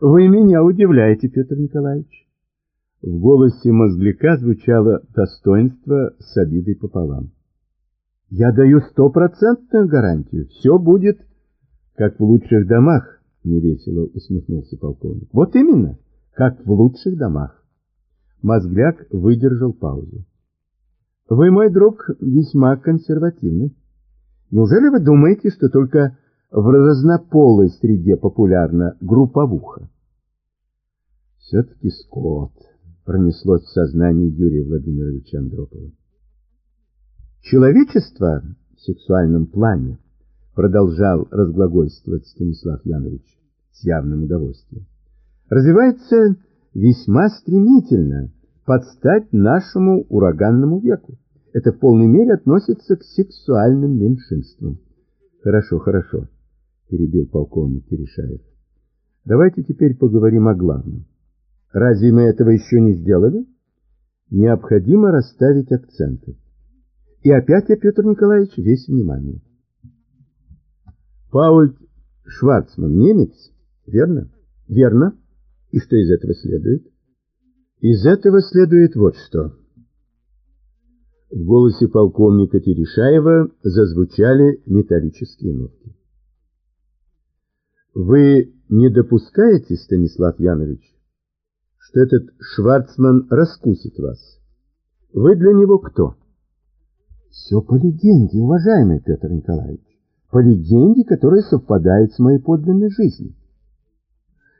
Вы меня удивляете, Петр Николаевич. В голосе мозгляка звучало достоинство с обидой пополам. Я даю стопроцентную гарантию. Все будет, как в лучших домах, невесело усмехнулся полковник. Вот именно, как в лучших домах. Мозгляк выдержал паузу. Вы, мой друг, весьма консервативный. Неужели вы думаете, что только в разнополой среде популярна групповуха? Все-таки скот, пронеслось в сознании Юрия Владимировича Андропова. Человечество в сексуальном плане, продолжал разглагольствовать Станислав Янович с явным удовольствием, развивается весьма стремительно под стать нашему ураганному веку. Это в полной мере относится к сексуальным меньшинствам. Хорошо, хорошо, перебил полковник Терешаев. Давайте теперь поговорим о главном. Разве мы этого еще не сделали? Необходимо расставить акценты. И опять я, Петр Николаевич, весь внимание. Пауль Шварцман немец, верно? Верно. И что из этого следует? Из этого следует вот что. В голосе полковника Терешаева зазвучали металлические нотки. Вы не допускаете, Станислав Янович, что этот Шварцман раскусит вас? Вы для него кто? Все по легенде, уважаемый Петр Николаевич. По легенде, которая совпадает с моей подлинной жизнью.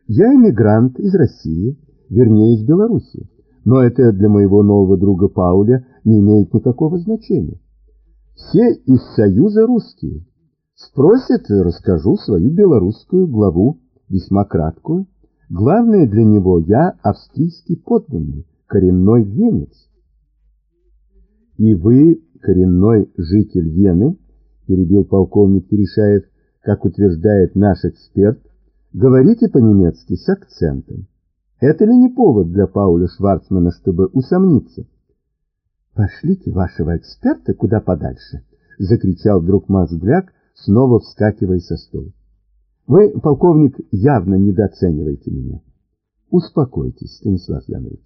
Я эмигрант из России, вернее, из Белоруссии. Но это для моего нового друга Пауля не имеет никакого значения. Все из Союза русские. Спросят, расскажу свою белорусскую главу, весьма краткую. Главное для него я австрийский подданный, коренной венец. И вы коренной житель Вены, перебил полковник Терешаев, как утверждает наш эксперт, говорите по-немецки с акцентом. Это ли не повод для Пауля Шварцмана, чтобы усомниться? Пошлите вашего эксперта куда подальше, закричал вдруг Мазгляк, снова вскакивая со стула. Вы, полковник, явно недооцениваете меня. Успокойтесь, Станислав Янович.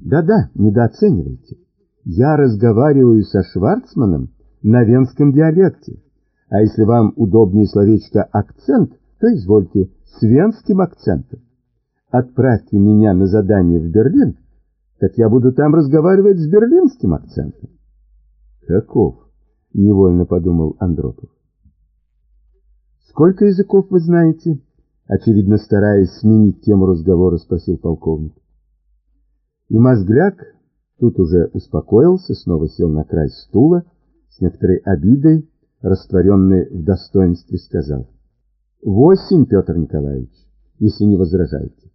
Да-да, недооценивайте я разговариваю со Шварцманом на венском диалекте. А если вам удобнее словечко «акцент», то извольте с венским акцентом. Отправьте меня на задание в Берлин, так я буду там разговаривать с берлинским акцентом. Каков? Невольно подумал Андропов. Сколько языков вы знаете? Очевидно, стараясь сменить тему разговора, спросил полковник. И Мозгляк Тут уже успокоился, снова сел на край стула, с некоторой обидой, растворенной в достоинстве, сказал. «Восемь, Петр Николаевич, если не возражаете».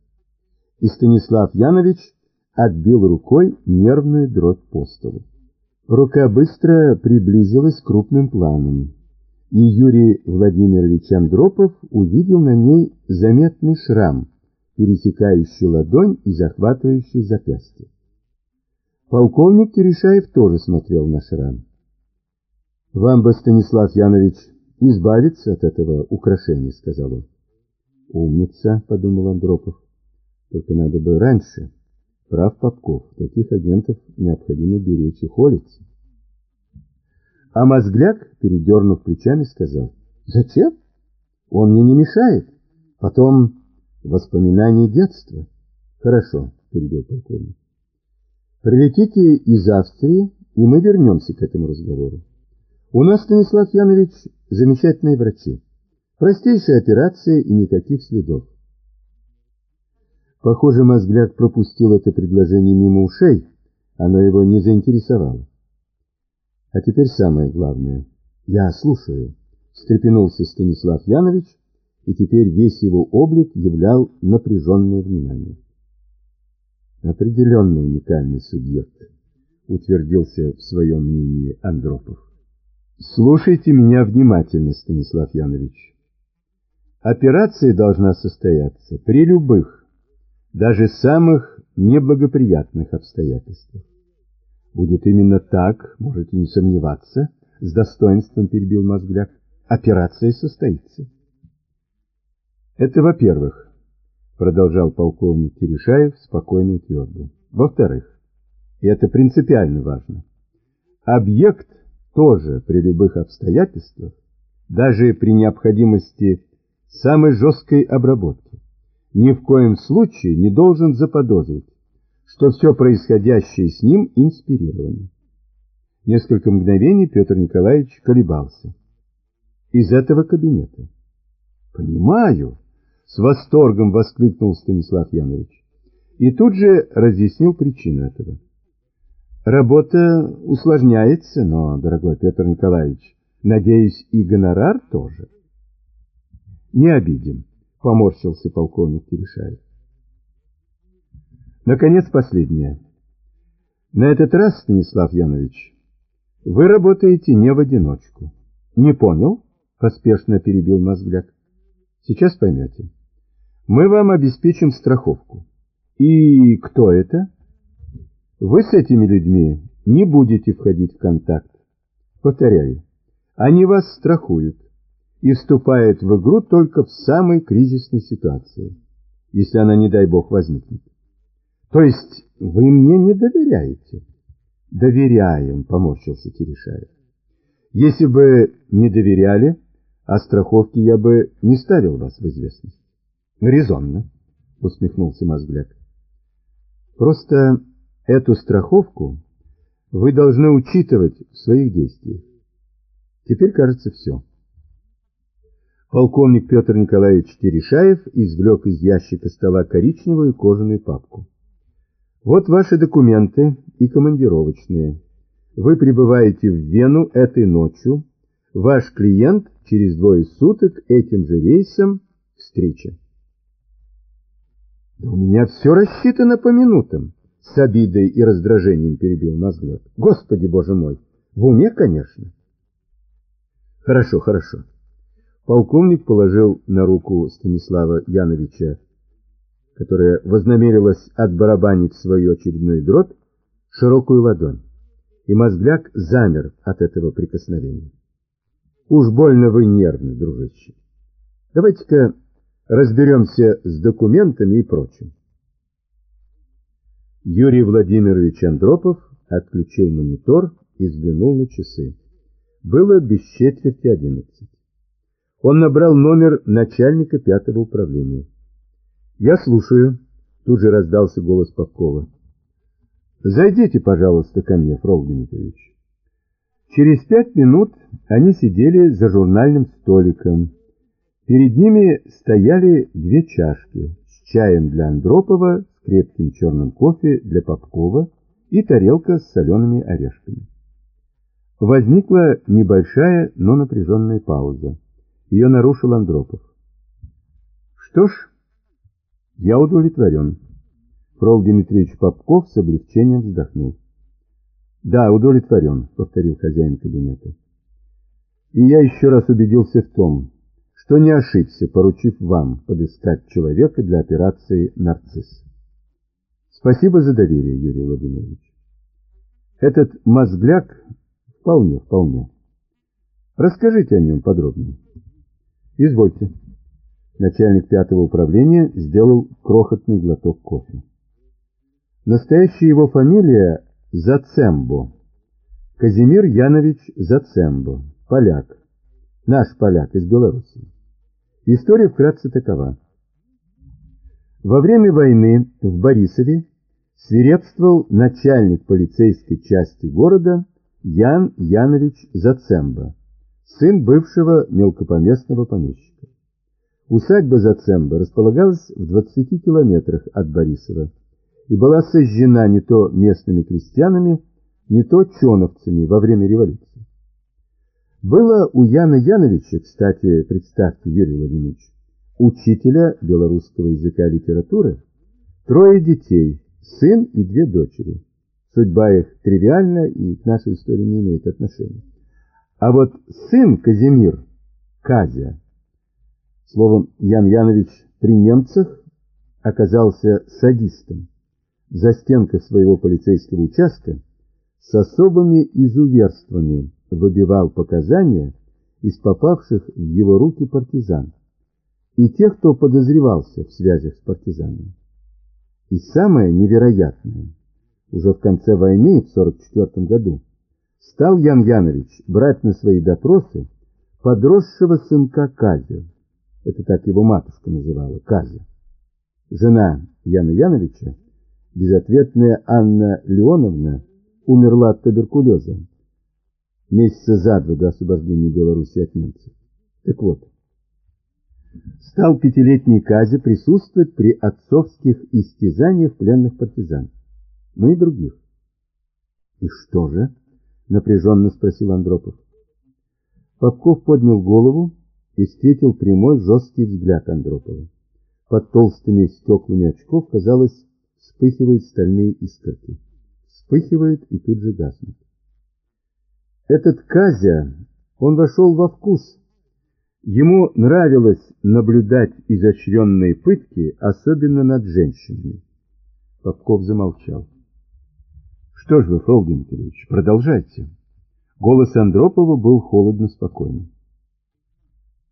И Станислав Янович отбил рукой нервную дробь по столу. Рука быстро приблизилась к крупным планам, и Юрий Владимирович Андропов увидел на ней заметный шрам, пересекающий ладонь и захватывающий запястье. Полковник Терешаев тоже смотрел на шрам. «Вам бы, Станислав Янович, избавиться от этого украшения», — сказал он. «Умница», — подумал Андропов. «Только надо бы раньше. Прав Попков, таких агентов необходимо беречь и холить». А Мозгляк, передернув плечами, сказал, «Зачем? Он мне не мешает. Потом воспоминания детства». «Хорошо», — перебил полковник. Прилетите из Австрии, и мы вернемся к этому разговору. У нас, Станислав Янович, замечательные врачи. Простейшая операция и никаких следов. Похоже, Мозгляк пропустил это предложение мимо ушей, оно его не заинтересовало. А теперь самое главное. Я слушаю, встрепенулся Станислав Янович, и теперь весь его облик являл напряженное внимание. Определенно уникальный субъект, утвердился в своем мнении Андропов. Слушайте меня внимательно, Станислав Янович. Операция должна состояться при любых, даже самых неблагоприятных обстоятельствах. Будет именно так, можете не сомневаться, с достоинством перебил Мозгляк. Операция состоится. Это во-первых. продолжал полковник Терешаев спокойно и твердо. Во-вторых, и это принципиально важно, объект тоже при любых обстоятельствах, даже при необходимости самой жесткой обработки, ни в коем случае не должен заподозрить, что все происходящее с ним инспирировано. Несколько мгновений Петр Николаевич колебался. Из этого кабинета. «Понимаю!» — с восторгом воскликнул Станислав Янович. И тут же разъяснил причину этого. «Работа усложняется, но, дорогой Петр Николаевич, надеюсь, и гонорар тоже». «Не обидим», — поморщился полковник Терешаев. Наконец, последнее. На этот раз, Станислав Янович, вы работаете не в одиночку. Не понял? Поспешно перебил Мозгляк. Сейчас поймете. Мы вам обеспечим страховку. И кто это? Вы с этими людьми не будете входить в контакт. Повторяю, они вас страхуют и вступают в игру только в самой кризисной ситуации, если она, не дай бог, возникнет. То есть вы мне не доверяете? Доверяем, поморщился Терешаев. Если бы не доверяли, о страховке я бы не ставил вас в известность. Резонно, усмехнулся Мозгляк. Просто эту страховку вы должны учитывать в своих действиях. Теперь, кажется, все. Полковник Петр Николаевич Терешаев извлек из ящика стола коричневую кожаную папку. Вот ваши документы и командировочные. Вы прибываете в Вену этой ночью. Ваш клиент через двое суток этим же рейсом встреча. Да у меня все рассчитано по минутам, с обидой и раздражением перебил Мозглев. Господи, боже мой, в уме, конечно. Хорошо, хорошо. Полковник положил на руку Станислава Яновича которая вознамерилась отбарабанить свою очередную дробь, широкую ладонь, и мозгляк замер от этого прикосновения. Уж больно вы нервны, дружище. Давайте-ка разберемся с документами и прочим. Юрий Владимирович Андропов отключил монитор и взглянул на часы. Было без четверти одиннадцать. Он набрал номер начальника пятого управления. «Я слушаю», — тут же раздался голос Попкова. «Зайдите, пожалуйста, ко мне, Фрол Дмитриевич». Через пять минут они сидели за журнальным столиком. Перед ними стояли две чашки с чаем для Андропова, с крепким черным кофе для Попкова и тарелка с солеными орешками. Возникла небольшая, но напряженная пауза. Ее нарушил Андропов. «Что ж, я удовлетворен. Фрол Дмитриевич Попков с облегчением вздохнул. Да, удовлетворен, повторил хозяин кабинета. И я еще раз убедился в том, что не ошибся, поручив вам подыскать человека для операции «Нарцисс». Спасибо за доверие, Юрий Владимирович. Этот мозгляк вполне, вполне. Расскажите о нем подробнее. Извольте. Начальник пятого управления сделал крохотный глоток кофе. Настоящая его фамилия Зацембо. Казимир Янович Зацембо, поляк. Наш поляк из Белоруссии. История вкратце такова. Во время войны в Борисове свирепствовал начальник полицейской части города Ян Янович Зацембо, сын бывшего мелкопоместного помещика. Усадьба Зацемба располагалась в 20 километрах от Борисова и была сожжена не то местными крестьянами, не то чоновцами во время революции. Было у Яна Яновича, кстати, представьте, Юрий Владимирович, учителя белорусского языка и литературы, трое детей, сын и две дочери. Судьба их тривиальна и к нашей истории не имеет отношения. А вот сын Казимир, Казя, Словом, Ян Янович при немцах оказался садистом. За стенкой своего полицейского участка с особыми изуверствами выбивал показания из попавших в его руки партизан. и тех, кто подозревался в связях с партизанами. И самое невероятное, уже в конце войны, в 1944 году, стал Ян Янович брать на свои допросы подросшего сынка Казю. Это так его матушка называла, Казя. Жена Яна Яновича, безответная Анна Леоновна, умерла от туберкулеза месяца за два до освобождения Беларуси от немцев. Так вот, стал пятилетний Казя присутствовать при отцовских истязаниях пленных партизан, ну и других. «И что же?» — напряженно спросил Андропов. Попков поднял голову и встретил прямой жесткий взгляд Андропова. Под толстыми стеклами очков, казалось, вспыхивают стальные искорки. Вспыхивает и тут же гаснет. Этот Казя, он вошел во вкус Ему нравилось наблюдать изощренные пытки, особенно над женщинами. Попков замолчал. Что ж вы, Фрол Дмитриевич, продолжайте. Голос Андропова был холодно спокойный.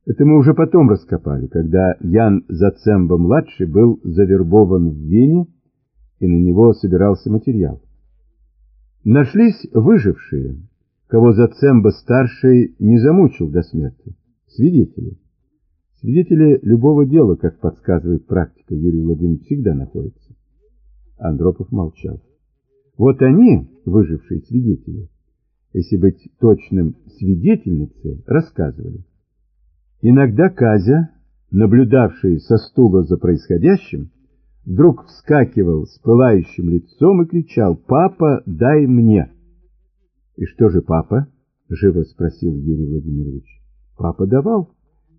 Это мы уже потом раскопали, когда Ян Зацемба-младший был завербован в Вене, и на него собирался материал. Нашлись выжившие, кого Зацемба-старший не замучил до смерти. Свидетели. Свидетели любого дела, как подсказывает практика, Юрий Владимирович всегда находится. Андропов молчал. Вот они, выжившие свидетели, если быть точным, свидетельницы, рассказывали. Иногда Казя, наблюдавший со стула за происходящим, вдруг вскакивал с пылающим лицом и кричал «Папа, дай мне!» «И что же папа?» — живо спросил Юрий Владимирович. Папа давал.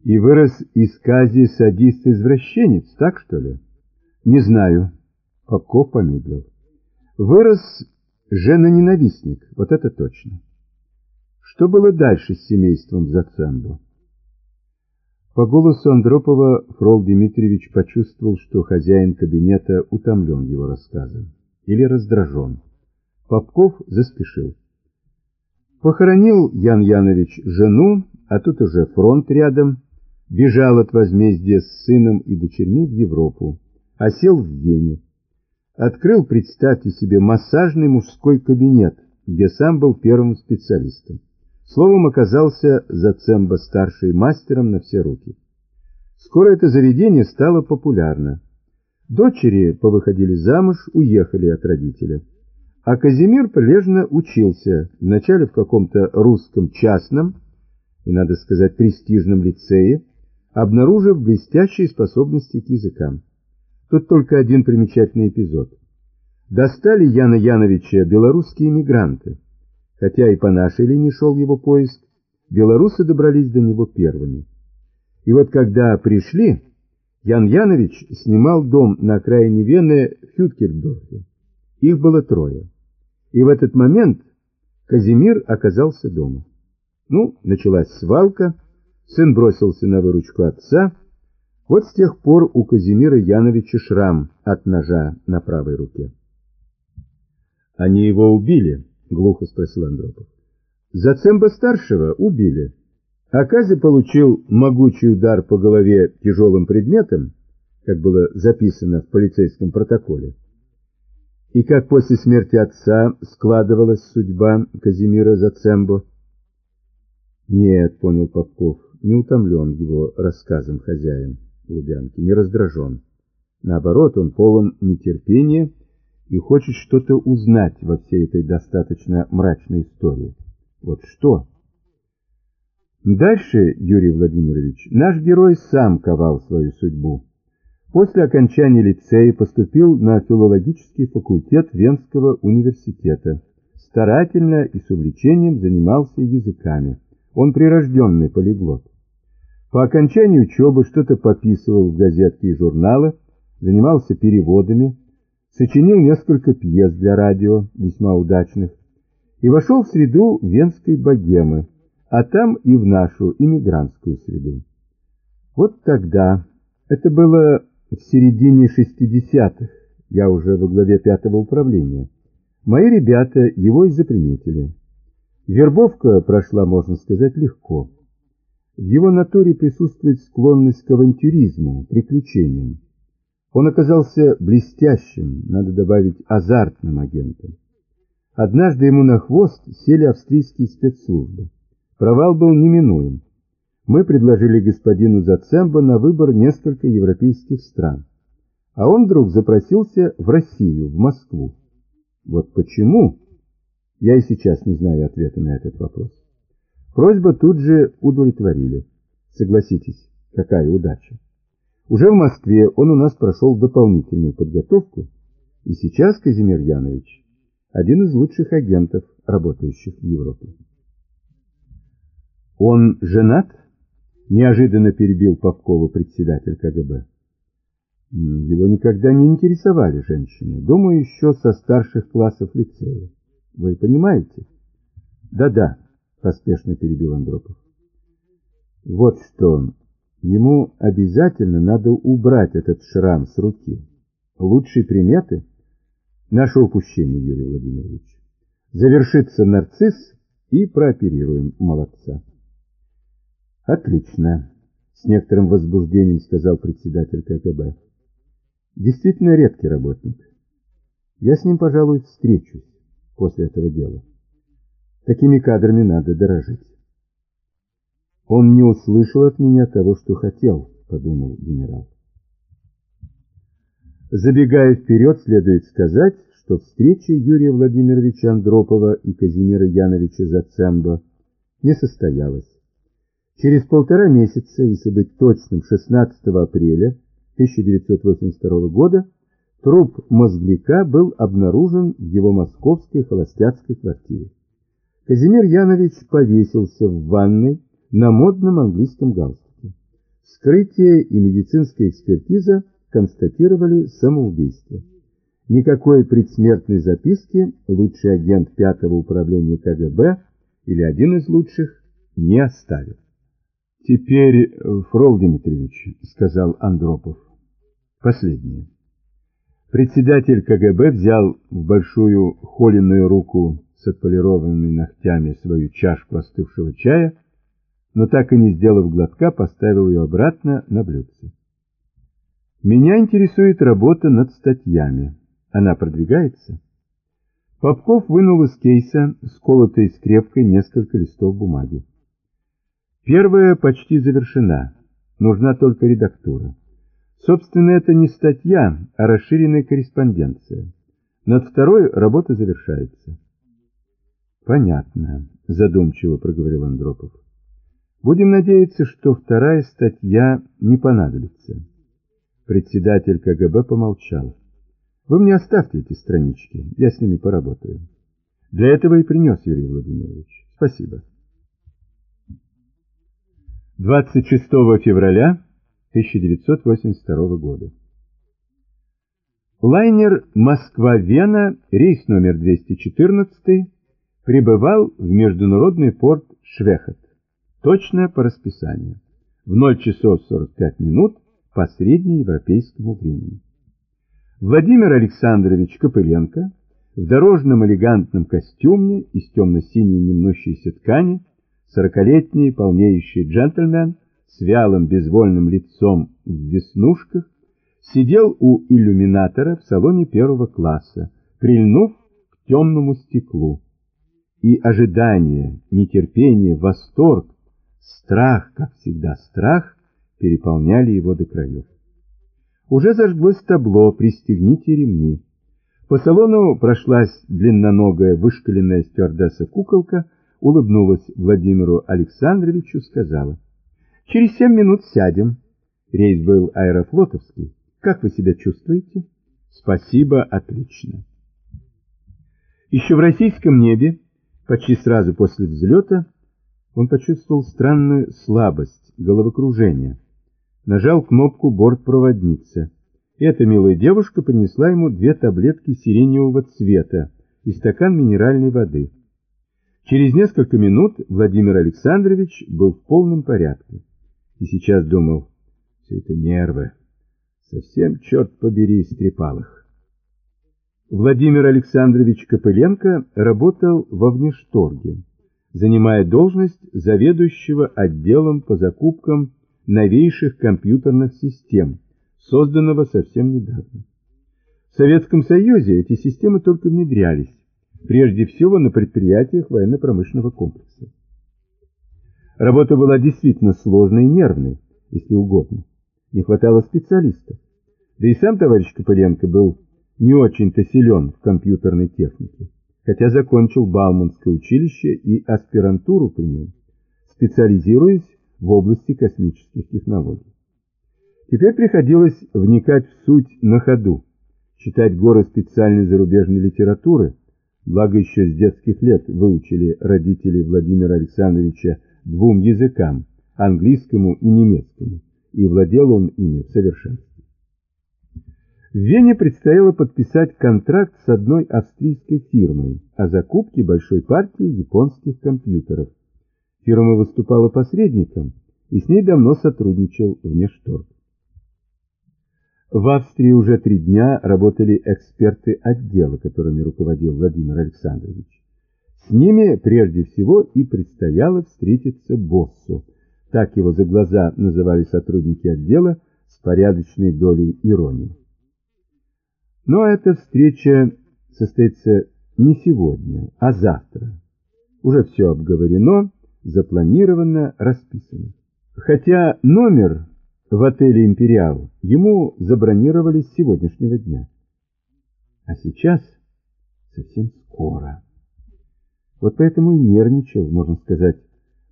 И вырос из Кази садист-извращенец, так что ли? Не знаю. Попков помедлил. Вырос жена-ненавистник, вот это точно. Что было дальше с семейством Зацембо? По голосу Андропова Фрол Дмитриевич почувствовал, что хозяин кабинета утомлен его рассказом или раздражен. Попков заспешил. Похоронил Ян Янович жену, а тут уже фронт рядом, бежал от возмездия с сыном и дочерьми в Европу, а сел в Вене. Открыл, представьте себе, массажный мужской кабинет, где сам был первым специалистом. Словом, оказался Зацемба-старший мастером на все руки. Скоро это заведение стало популярно. Дочери повыходили замуж, уехали от родителя. А Казимир прилежно учился, вначале в каком-то русском частном, и, надо сказать, престижном лицее, обнаружив блестящие способности к языкам. Тут только один примечательный эпизод. Достали Яна Яновича белорусские мигранты. Хотя и по нашей линии шел его поиск, белорусы добрались до него первыми. И вот когда пришли, Ян Янович снимал дом на окраине Вены в Хюткердорфе. Их было трое. И в этот момент Казимир оказался дома. Ну, началась свалка, сын бросился на выручку отца. Вот с тех пор у Казимира Яновича шрам от ножа на правой руке. «Они его убили?» — глухо спросил Андропов. «Зацемба-старшего убили. А Кази получил могучий удар по голове тяжелым предметом, как было записано в полицейском протоколе. И как после смерти отца складывалась судьба Казимира Зацембо, нет, понял Попков, не утомлен его рассказом хозяин Лубянки, не раздражен. Наоборот, он полон нетерпения и хочет что-то узнать во всей этой достаточно мрачной истории. Вот что? Дальше, Юрий Владимирович, наш герой сам ковал свою судьбу. После окончания лицея поступил на филологический факультет Венского университета. Старательно и с увлечением занимался языками. Он прирожденный полиглот. По окончании учебы что-то пописывал в газетки и журналы, занимался переводами, сочинил несколько пьес для радио, весьма удачных, и вошел в среду венской богемы, а там и в нашу иммигрантскую среду. Вот тогда, это было в середине 60-х, я уже во главе пятого управления, мои ребята его и заприметили. Вербовка прошла, можно сказать, легко. В его натуре присутствует склонность к авантюризму, приключениям. Он оказался блестящим, надо добавить, азартным агентом. Однажды ему на хвост сели австрийские спецслужбы. Провал был неминуем. Мы предложили господину Зацембо на выбор несколько европейских стран. А он вдруг запросился в Россию, в Москву. Вот почему? Я и сейчас не знаю ответа на этот вопрос. Просьбу тут же удовлетворили. Согласитесь, какая удача. Уже в Москве он у нас прошел дополнительную подготовку, и сейчас Казимир Янович один из лучших агентов, работающих в Европе. Он женат? Неожиданно перебил Попкову председатель КГБ. Его никогда не интересовали женщины. Думаю, еще со старших классов лицея. Вы понимаете? Да-да, поспешно перебил Андропов. Вот что, ему обязательно надо убрать этот шрам с руки. Лучшие приметы — наше упущение, Юрий Владимирович. Завершится нарцисс и прооперируем молодца. Отлично, с некоторым возбуждением сказал председатель КГБ. Действительно редкий работник. Я с ним, пожалуй, встречусь после этого дела. Такими кадрами надо дорожить. Он не услышал от меня того, что хотел, подумал генерал. Забегая вперед, следует сказать, что встреча Юрия Владимировича Андропова и Казимира Яновича Зацемба не состоялась. Через полтора месяца, если быть точным, 16 апреля 1982 года, труп мозгляка был обнаружен в его московской холостяцкой квартире. Казимир Янович повесился в ванной на модном английском галстуке. Вскрытие и медицинская экспертиза констатировали самоубийство. Никакой предсмертной записки лучший агент пятого управления КГБ или один из лучших не оставил. «Теперь, Фрол Дмитриевич», — сказал Андропов, — «последнее». Председатель КГБ взял в большую холеную руку с отполированными ногтями свою чашку остывшего чая, но так и не сделав глотка, поставил ее обратно на блюдце. Меня интересует работа над статьями. Она продвигается? Попков вынул из кейса, сколотой скрепкой, несколько листов бумаги. Первая почти завершена, нужна только редактура. Собственно, это не статья, а расширенная корреспонденция. Над второй работа завершается. Понятно, задумчиво проговорил Андропов. Будем надеяться, что вторая статья не понадобится. Председатель КГБ помолчал. Вы мне оставьте эти странички, я с ними поработаю. Для этого и принес Юрий Владимирович. Спасибо. 26 февраля 1982 года. Лайнер «Москва-Вена», рейс номер 214, прибывал в международный порт Швехот, точно по расписанию, в 0 часов 45 минут по среднеевропейскому времени. Владимир Александрович Копыленко в дорожном элегантном костюме из темно-синей немнущейся ткани, сорокалетний полнеющий джентльмен с вялым безвольным лицом в веснушках, сидел у иллюминатора в салоне первого класса, прильнув к темному стеклу и ожидание, нетерпение, восторг, страх, как всегда страх, переполняли его до краев. Уже зажглось табло «Пристегните ремни». По салону прошлась длинноногая вышкаленная стюардесса-куколка, улыбнулась Владимиру Александровичу, сказала, «Через семь минут сядем». Рейс был аэрофлотовский. Как вы себя чувствуете? Спасибо, отлично. Еще в российском небе Почти сразу после взлета он почувствовал странную слабость, головокружение. Нажал кнопку бортпроводницы. Эта милая девушка принесла ему две таблетки сиреневого цвета и стакан минеральной воды. Через несколько минут Владимир Александрович был в полном порядке. И сейчас думал, все это нервы. Совсем, черт побери, истрепал их. Владимир Александрович Копыленко работал во внешторге. Занимая должность заведующего отделом по закупкам новейших компьютерных систем, созданного совсем недавно. В Советском Союзе эти системы только внедрялись, прежде всего на предприятиях военно-промышленного комплекса. Работа была действительно сложной и нервной, если угодно. Не хватало специалистов. Да и сам товарищ Копыленко был не очень-то силен в компьютерной технике, хотя закончил Бауманское училище и аспирантуру при нем, специализируясь в области космических технологий. Теперь приходилось вникать в суть на ходу, читать горы специальной зарубежной литературы, благо еще с детских лет выучили родители Владимира Александровича двум языкам, английскому и немецкому, и владел он ими. В Вене предстояло подписать контракт с одной австрийской фирмой о закупке большой партии японских компьютеров. Фирма выступала посредником, и с ней давно сотрудничал Внешторг. В Австрии уже три дня работали эксперты отдела, которыми руководил Владимир Александрович. С ними прежде всего и предстояло встретиться боссу. Так его за глаза называли сотрудники отдела с порядочной долей иронии. Но эта встреча состоится не сегодня, а завтра. Уже все обговорено, запланировано, расписано. Хотя номер в отеле «Империал» ему забронировали с сегодняшнего дня. А сейчас совсем скоро. Вот поэтому и нервничал, можно сказать,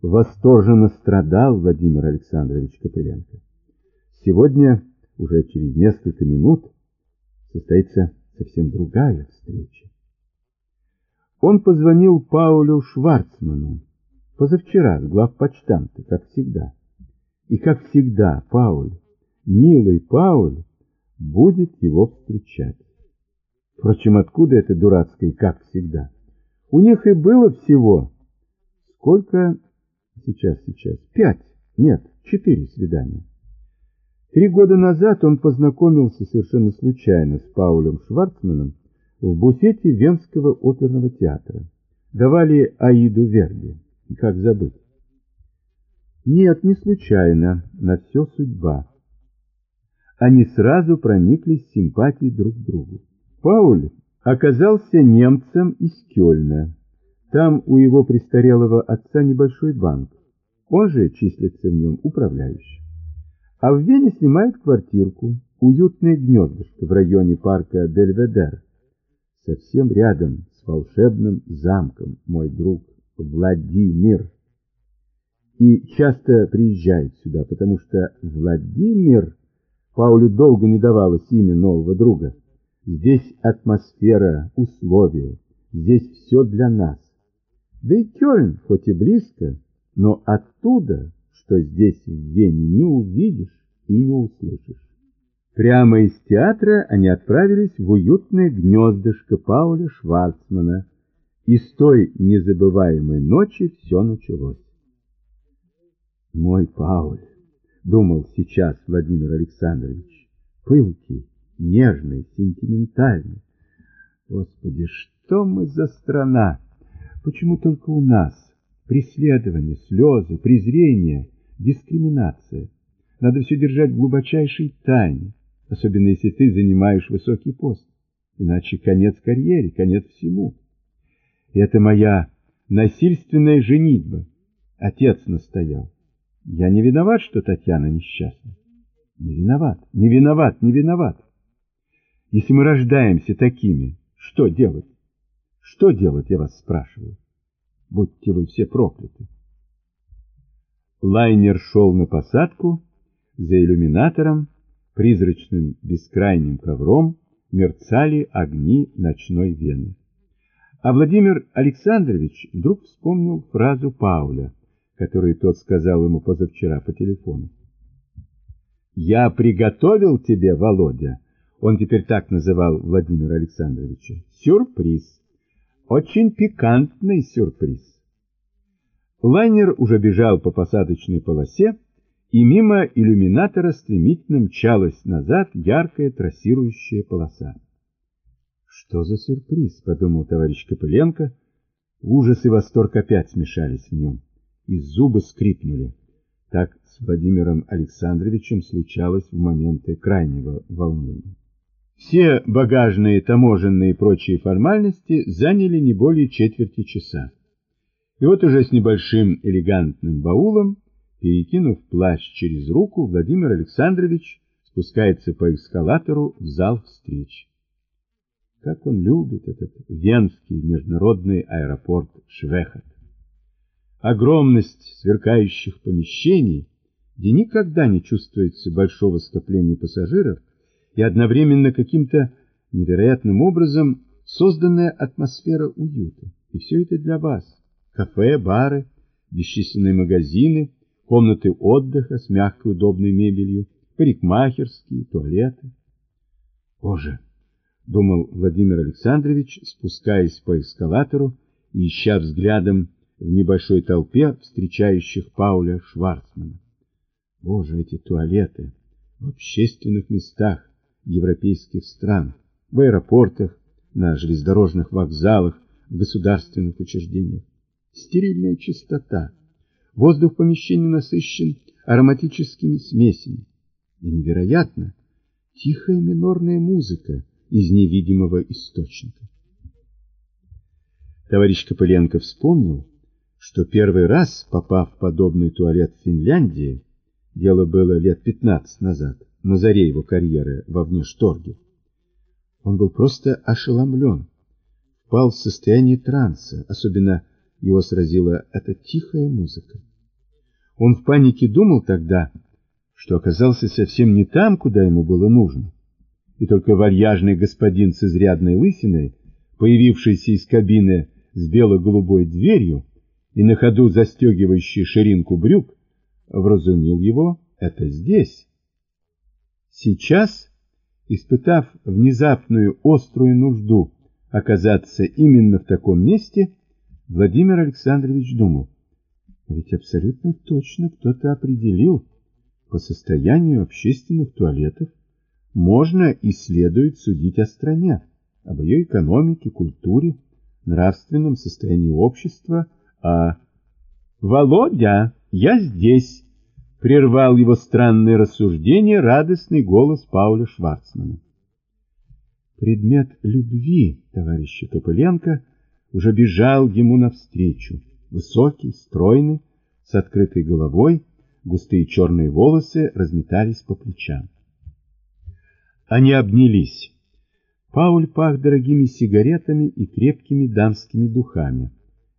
восторженно страдал Владимир Александрович Копыленко. Сегодня, уже через несколько минут, состоится совсем другая встреча. Он позвонил Паулю Шварцману позавчера с главпочтамта, как всегда. И, как всегда, Пауль, милый Пауль, будет его встречать. Впрочем, откуда это дурацкое «как всегда»? У них и было всего... Сколько? Сейчас, сейчас. Пять. Нет, четыре свидания. Три года назад он познакомился совершенно случайно с Паулем Шварцманом в буфете Венского оперного театра. Давали Аиду Верди. Как забыть? Нет, не случайно, на все судьба. Они сразу прониклись симпатией друг к другу. Пауль оказался немцем из Кёльна. Там у его престарелого отца небольшой банк. Он же числится в нем управляющим а в Вене снимает квартирку, уютное гнездышко в районе парка Бельведер, совсем рядом с волшебным замком, мой друг Владимир. И часто приезжает сюда, потому что Владимир Паулю долго не давалось имя нового друга. Здесь атмосфера, условия, здесь все для нас. Да и Кёльн, хоть и близко, но оттуда что здесь в Вене не увидишь и не услышишь. Прямо из театра они отправились в уютное гнездышко Пауля Шварцмана, и с той незабываемой ночи все началось. «Мой Пауль», — думал сейчас Владимир Александрович, — пылкий, нежный, сентиментальный. Господи, что мы за страна? Почему только у нас преследование, слезы, презрение — дискриминация. Надо все держать в глубочайшей тайне, особенно если ты занимаешь высокий пост. Иначе конец карьере, конец всему. И это моя насильственная женитьба. Отец настоял. Я не виноват, что Татьяна несчастна. Не виноват, не виноват, не виноват. Если мы рождаемся такими, что делать? Что делать, я вас спрашиваю? Будьте вы все прокляты. Лайнер шел на посадку, за иллюминатором, призрачным бескрайним ковром мерцали огни ночной Вены. А Владимир Александрович вдруг вспомнил фразу Пауля, которую тот сказал ему позавчера по телефону. «Я приготовил тебе, Володя», он теперь так называл Владимира Александровича, сюрприз, очень пикантный сюрприз. Лайнер уже бежал по посадочной полосе, и мимо иллюминатора стремительно мчалась назад яркая трассирующая полоса. «Что за сюрприз?» — подумал товарищ Копыленко, Ужас и восторг опять смешались в нем, и зубы скрипнули. Так с Владимиром Александровичем случалось в моменты крайнего волнения. Все багажные, таможенные и прочие формальности заняли не более четверти часа. И вот уже с небольшим элегантным баулом, перекинув плащ через руку, Владимир Александрович спускается по эскалатору в зал встреч. Как он любит этот венский международный аэропорт Швехот. Огромность сверкающих помещений, где никогда не чувствуется большого скопления пассажиров, и одновременно каким-то невероятным образом созданная атмосфера уюта. И все это для вас. Кафе, бары, бесчисленные магазины, комнаты отдыха с мягкой удобной мебелью, парикмахерские, туалеты. Боже, думал Владимир Александрович, спускаясь по эскалатору и ища взглядом в небольшой толпе встречающих Пауля Шварцмана. Боже, эти туалеты в общественных местах, европейских стран, в аэропортах, на железнодорожных вокзалах, в государственных учреждениях. Стерильная чистота. Воздух в помещении насыщен ароматическими смесями. И невероятно, тихая минорная музыка из невидимого источника. Товарищ Копыленко вспомнил, что первый раз, попав в подобный туалет в Финляндии, дело было лет 15 назад, на заре его карьеры во внешторге. Он был просто ошеломлен, впал в состояние транса, особенно его сразила эта тихая музыка. Он в панике думал тогда, что оказался совсем не там, куда ему было нужно, и только вальяжный господин с изрядной лысиной, появившийся из кабины с бело-голубой дверью и на ходу застегивающий ширинку брюк, вразумил его это здесь. Сейчас, испытав внезапную острую нужду оказаться именно в таком месте, Владимир Александрович думал, ведь абсолютно точно кто-то определил, по состоянию общественных туалетов можно и следует судить о стране, об ее экономике, культуре, нравственном состоянии общества, а «Володя, я здесь!» прервал его странные рассуждения радостный голос Пауля Шварцмана. Предмет любви товарища Копыленко уже бежал ему навстречу, высокий, стройный, с открытой головой, густые черные волосы разметались по плечам. Они обнялись. Пауль пах дорогими сигаретами и крепкими дамскими духами.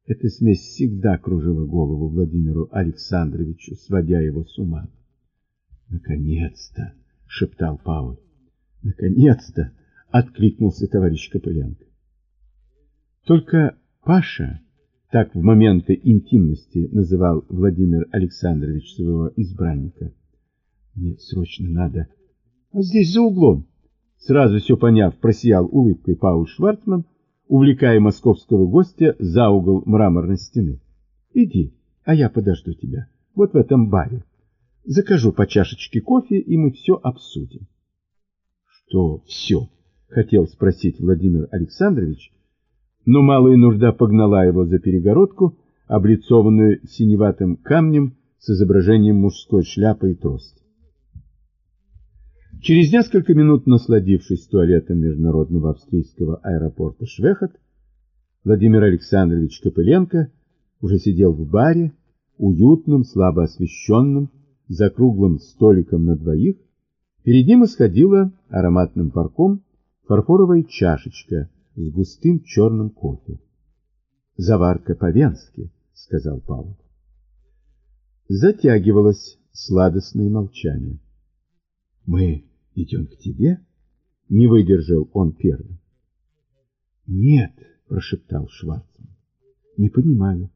Эта смесь всегда кружила голову Владимиру Александровичу, сводя его с ума. «Наконец-то!» — шептал Пауль. «Наконец-то!» — откликнулся товарищ Копыленко. Только Паша, так в моменты интимности называл Владимир Александрович своего избранника. «Мне срочно надо...» «А здесь за углом!» Сразу все поняв, просиял улыбкой Пауль Шварцман — увлекая московского гостя за угол мраморной стены. «Иди, а я подожду тебя, вот в этом баре. Закажу по чашечке кофе, и мы все обсудим». «Что все?» — хотел спросить Владимир Александрович, но малая нужда погнала его за перегородку, облицованную синеватым камнем с изображением мужской шляпы и трости. Через несколько минут, насладившись туалетом международного австрийского аэропорта Швехот, Владимир Александрович Копыленко уже сидел в баре, уютном, слабо освещенном, за круглым столиком на двоих. Перед ним исходила ароматным парком фарфоровая чашечка с густым черным кофе. «Заварка по-венски», — сказал Павел. Затягивалось сладостное молчание. «Мы идем к тебе?» — не выдержал он первым. «Нет», — прошептал Шварцман, — «не понимаю.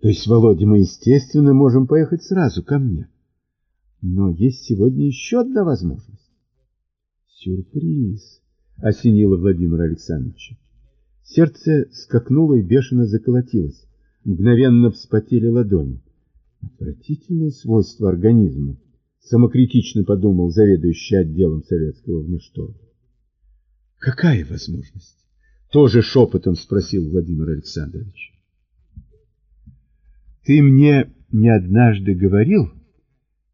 То есть, Володя, мы, естественно, можем поехать сразу ко мне. Но есть сегодня еще одна возможность». «Сюрприз», — осенило Владимира Александровича. Сердце скакнуло и бешено заколотилось. Мгновенно вспотели ладони. Отвратительные свойства организма самокритично подумал заведующий отделом советского внешторга. Какая возможность? Тоже шепотом спросил Владимир Александрович. Ты мне не однажды говорил,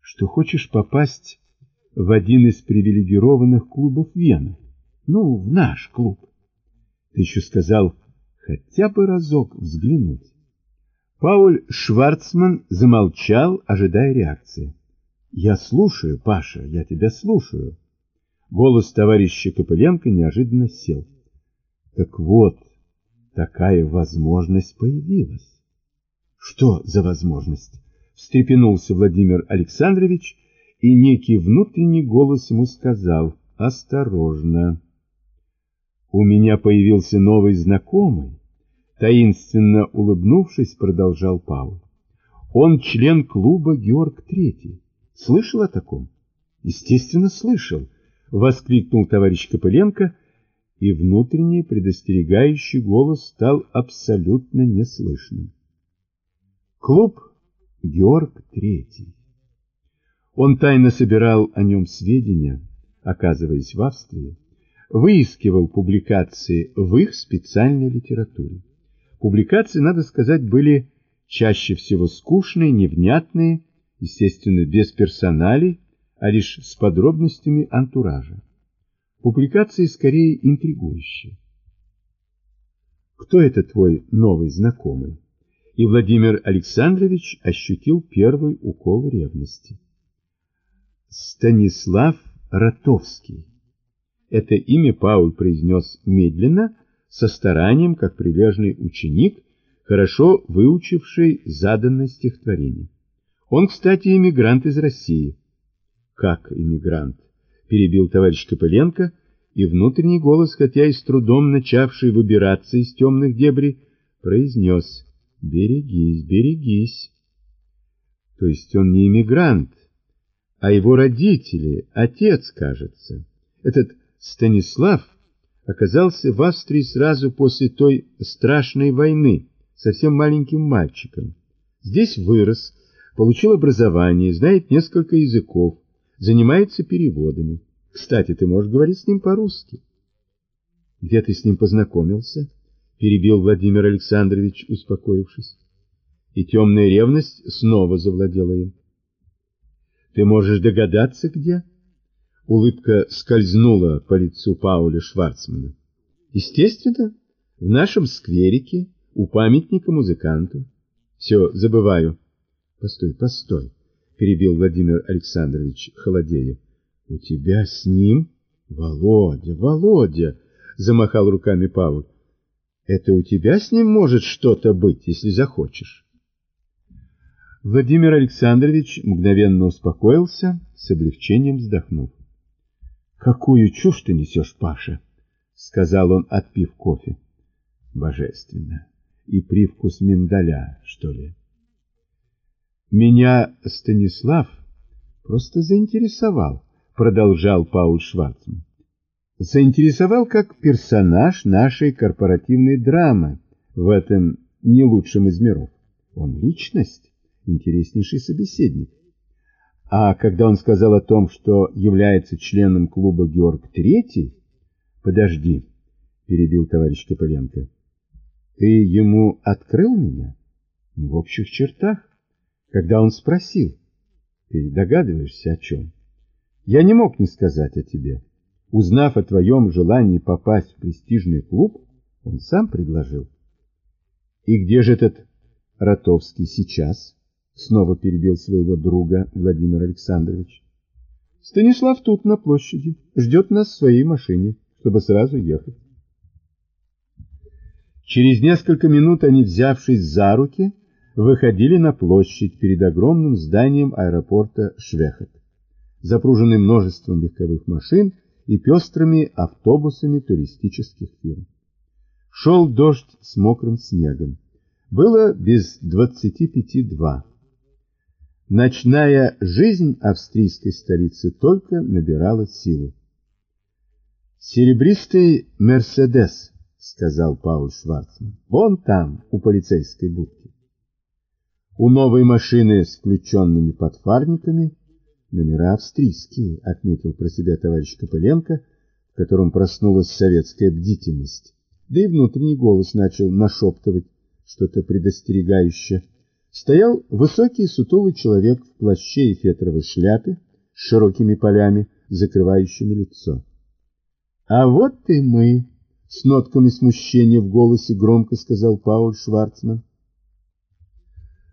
что хочешь попасть в один из привилегированных клубов Вены. Ну, в наш клуб. Ты еще сказал, хотя бы разок взглянуть. Пауль Шварцман замолчал, ожидая реакции. «Я слушаю, Паша, я тебя слушаю». Голос товарища Копыленко неожиданно сел. «Так вот, такая возможность появилась». «Что за возможность?» — встрепенулся Владимир Александрович, и некий внутренний голос ему сказал «Осторожно». «У меня появился новый знакомый», — таинственно улыбнувшись, продолжал Павел. «Он член клуба Георг Третий. Слышал о таком?» «Естественно, слышал», — воскликнул товарищ Копыленко, и внутренний предостерегающий голос стал абсолютно неслышным. Клуб Георг Третий. Он тайно собирал о нем сведения, оказываясь в Австрии, выискивал публикации в их специальной литературе. Публикации, надо сказать, были чаще всего скучные, невнятные, естественно, без персоналей, а лишь с подробностями антуража. Публикации скорее интригующие. Кто это твой новый знакомый? И Владимир Александрович ощутил первый укол ревности. Станислав Ротовский. Это имя Пауль произнес медленно, со старанием, как прилежный ученик, хорошо выучивший заданное стихотворение. Он, кстати, иммигрант из России. Как иммигрант? Перебил товарищ Копыленко, и внутренний голос, хотя и с трудом начавший выбираться из темных дебрей, произнес «Берегись, берегись». То есть он не иммигрант, а его родители, отец, кажется. Этот Станислав оказался в Австрии сразу после той страшной войны, совсем маленьким мальчиком. Здесь вырос, получил образование, знает несколько языков, занимается переводами. Кстати, ты можешь говорить с ним по-русски. Где ты с ним познакомился? Перебил Владимир Александрович, успокоившись. И темная ревность снова завладела им. Ты можешь догадаться, где? Улыбка скользнула по лицу Пауля Шварцмана. Естественно, в нашем скверике, у памятника музыканту. Все, забываю. Постой, постой, перебил Владимир Александрович холодея. У тебя с ним? Володя, Володя, замахал руками Павел. Это у тебя с ним может что-то быть, если захочешь. Владимир Александрович мгновенно успокоился, с облегчением вздохнув. «Какую чушь ты несешь, Паша!» — сказал он, отпив кофе. «Божественно! И привкус миндаля, что ли?» «Меня Станислав просто заинтересовал», — продолжал Пауль Шварцман. «Заинтересовал как персонаж нашей корпоративной драмы в этом не лучшем из миров. Он личность» интереснейший собеседник. А когда он сказал о том, что является членом клуба Георг Третий, подожди, перебил товарищ Копыленко, ты ему открыл меня? В общих чертах, когда он спросил, ты догадываешься о чем? Я не мог не сказать о тебе. Узнав о твоем желании попасть в престижный клуб, он сам предложил. И где же этот Ротовский сейчас? Снова перебил своего друга Владимир Александрович. Станислав тут, на площади, ждет нас в своей машине, чтобы сразу ехать. Через несколько минут они, взявшись за руки, выходили на площадь перед огромным зданием аэропорта Швехет, запруженный множеством легковых машин и пестрыми автобусами туристических фирм. Шел дождь с мокрым снегом. Было без двадцати пяти два. Ночная жизнь австрийской столицы только набирала силу. «Серебристый Мерседес», — сказал Пауль Шварцман, — «вон там, у полицейской будки». У новой машины с включенными подфарниками номера австрийские, отметил про себя товарищ Копыленко, в котором проснулась советская бдительность. да и внутренний голос начал нашептывать что-то предостерегающее. Стоял высокий сутулый человек в плаще и фетровой шляпе с широкими полями, закрывающими лицо. — А вот и мы! — с нотками смущения в голосе громко сказал Пауль Шварцман.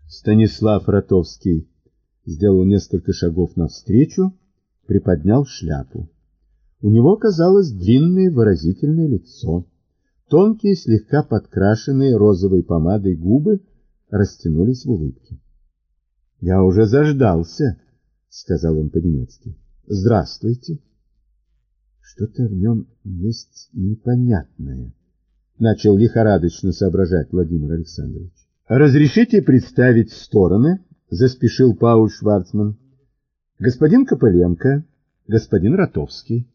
Станислав Ротовский сделал несколько шагов навстречу, приподнял шляпу. У него казалось длинное выразительное лицо. Тонкие, слегка подкрашенные розовой помадой губы растянулись в улыбке. — Я уже заждался, — сказал он по-немецки. — Здравствуйте. Что-то в нем есть непонятное, — начал лихорадочно соображать Владимир Александрович. — Разрешите представить стороны, — заспешил Пауль Шварцман. — Господин Копыленко, господин Ротовский.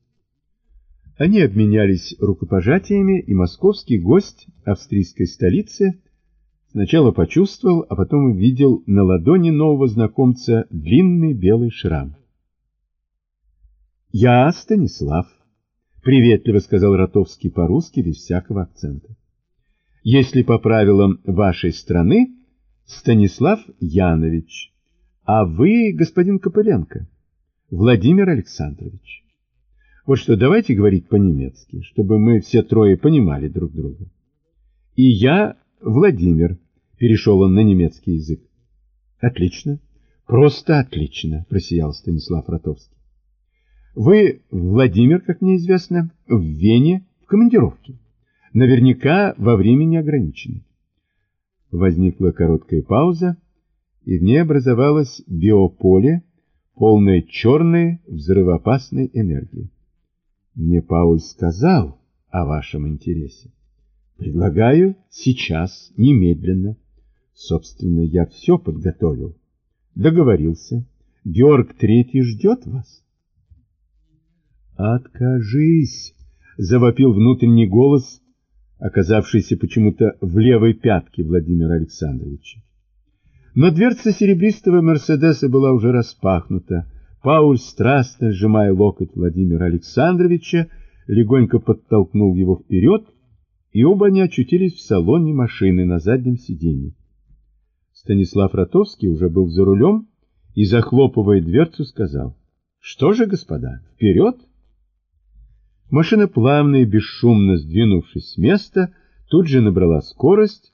Они обменялись рукопожатиями, и московский гость австрийской столицы сначала почувствовал, а потом увидел на ладони нового знакомца длинный белый шрам. «Я Станислав», — приветливо сказал Ротовский по-русски без всякого акцента. «Если по правилам вашей страны, Станислав Янович, а вы, господин Копыленко, Владимир Александрович». Вот что, давайте говорить по-немецки, чтобы мы все трое понимали друг друга. И я Владимир, перешел он на немецкий язык. Отлично, просто отлично, просиял Станислав Ротовский. Вы, Владимир, как мне известно, в Вене в командировке. Наверняка во времени ограниченной. Возникла короткая пауза, и в ней образовалось биополе, полное черной взрывоопасной энергии. Мне Пауль сказал о вашем интересе. Предлагаю сейчас, немедленно. Собственно, я все подготовил. Договорился. Георг Третий ждет вас. Откажись, завопил внутренний голос, оказавшийся почему-то в левой пятке Владимира Александровича. Но дверца серебристого Мерседеса была уже распахнута, Пауль, страстно сжимая локоть Владимира Александровича, легонько подтолкнул его вперед, и оба они очутились в салоне машины на заднем сиденье. Станислав Ротовский уже был за рулем и, захлопывая дверцу, сказал, «Что же, господа, вперед!» Машина, плавно и бесшумно сдвинувшись с места, тут же набрала скорость